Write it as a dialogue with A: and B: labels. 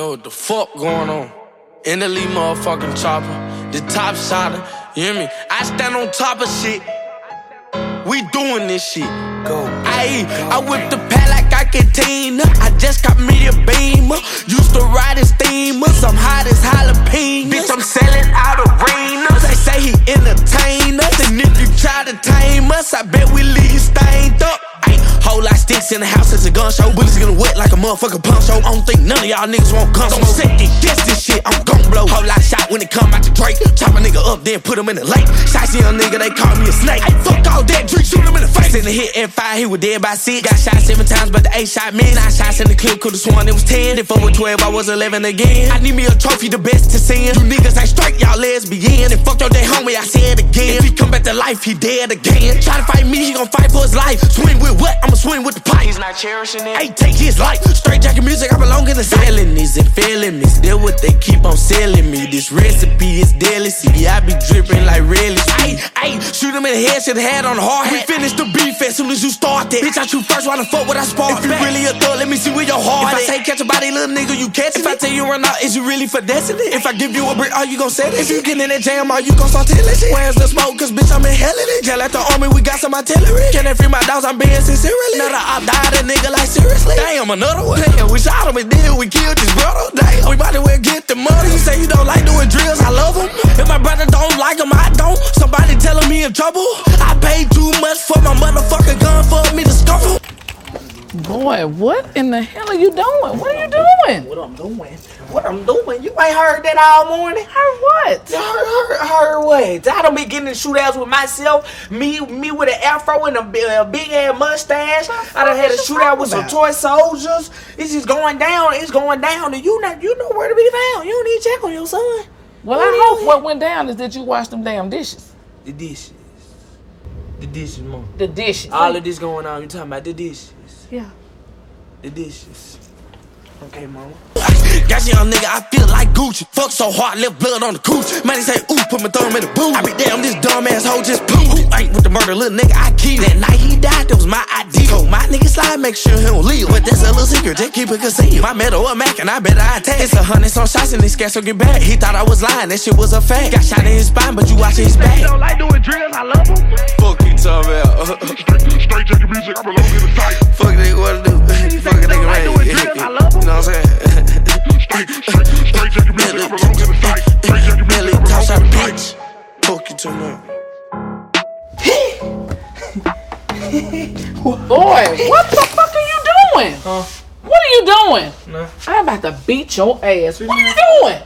A: know what the fuck going on. In the lead motherfucking chopper, the top shotter, you hear me? I stand on top of shit. We doing this shit.
B: Go.
A: Ayy, I whip the pad like I can teen. I just got me a beamer. Used to ride in steamers. I'm hot as jalapeno. Bitch, I'm selling out arenas. They say he entertain us. And if you try to tame us, I bet we in the house, it's a gun show. Bullets getting wet like a motherfucking pump show. I don't think none of y'all niggas want guns. I'm sick against this shit, I'm gon' blow. Whole lot shot when it come out the Drake. Chop a nigga up, then put him in the lake. Shots young nigga, they call me a snake. Ayy, fuck all that, drink, shoot him in the face. In the hit and five, he was dead by six. Got shot seven times, but the eight shot me. Nine shots in the clip, could've sworn it was ten. If I was 12, I was 11 again. I need me a trophy, the best to send. You niggas ain't straight, y'all lesbian. And fuck your day homie, I said again. If he come back to life, he dead again. Try to fight me, he gon' fight for his life. Swing with what? I'ma swing with the pipe.
B: He's not cherishing it.
A: Hey, take his life. Straight jacket music, I belong in the felonies and felonies. They're what they keep on selling me. This recipe is deadly. See, I be dripping like relish. Hey, hey, shoot him in the head, shit head on hard hat. We finish the beef as soon as you start that. Bitch, I shoot first, why the fuck would I spark If you really a thug, let me see where your heart If I say catch a body, little nigga, you catch it. If I tell you run out, is you really for destiny? If I give you a brick, are you gon' sell it? If you get in that jam, are you gon' start telling shit? Where's the smoke? Cause bitch, I'm in hell in it. Jail at the army, we got some artillery. Can they free my dogs? I'm being sincerely. Another op died, a nigga like seriously. Damn, another one. Damn, we shot him and then we killed his brother. Damn, we might as well get the money. Say you don't like doing drills, I love him. If my brother don't like him, I don't. Somebody telling me in trouble. I paid too much for my motherfucking gun for me to scuffle.
C: Boy, what in the hell are you doing? What are you doing?
B: What I'm doing? What I'm doing? You ain't heard that all morning?
C: Heard what?
B: You heard, heard, heard what? I don't be getting in shootouts with myself. Me, me with an afro and a, a big ass mustache. I done had a
C: what
B: shootout with some toy soldiers. It's just going down. It's going down, and you not, you know where to be found. You don't need to check on your son.
C: Well, I hope what went down is that you washed them damn dishes.
B: The dishes. The dishes, mom.
C: The dishes.
B: All of this going on. You talking about the dishes?
C: yeah.
B: The dishes. Okay, mama.
A: Got you young nigga, I feel like Gucci. Fuck so hard, left blood on the cooch. Man, they say, ooh, put my thumb in the boot. I be damn, this dumb ass hoe just poo. Who ain't with the murder, little nigga, I keep. That night he died, that was my ID. Told my nigga slide, make sure he don't leave. But that's a little secret, just keep it concealed. My metal a Mac, and I bet I attack. It's a hundred some shots, and this gas will get back. He thought I was lying, that shit was a fact. Got shot in his spine, but you watching his back.
B: don't like doing drills. I love them.
A: Fuck you, talking about.
D: Straight jacket music, I'm belong in the tight.
A: Fuck nigga, what to do? Fuck a nigga,
B: like
A: man.
B: doing drills, I love 'em.
A: Fuck you much.
C: Boy, what the fuck are you doing?
B: Huh?
C: What are you doing?
B: Nah.
C: I'm about to beat your ass. What are you doing?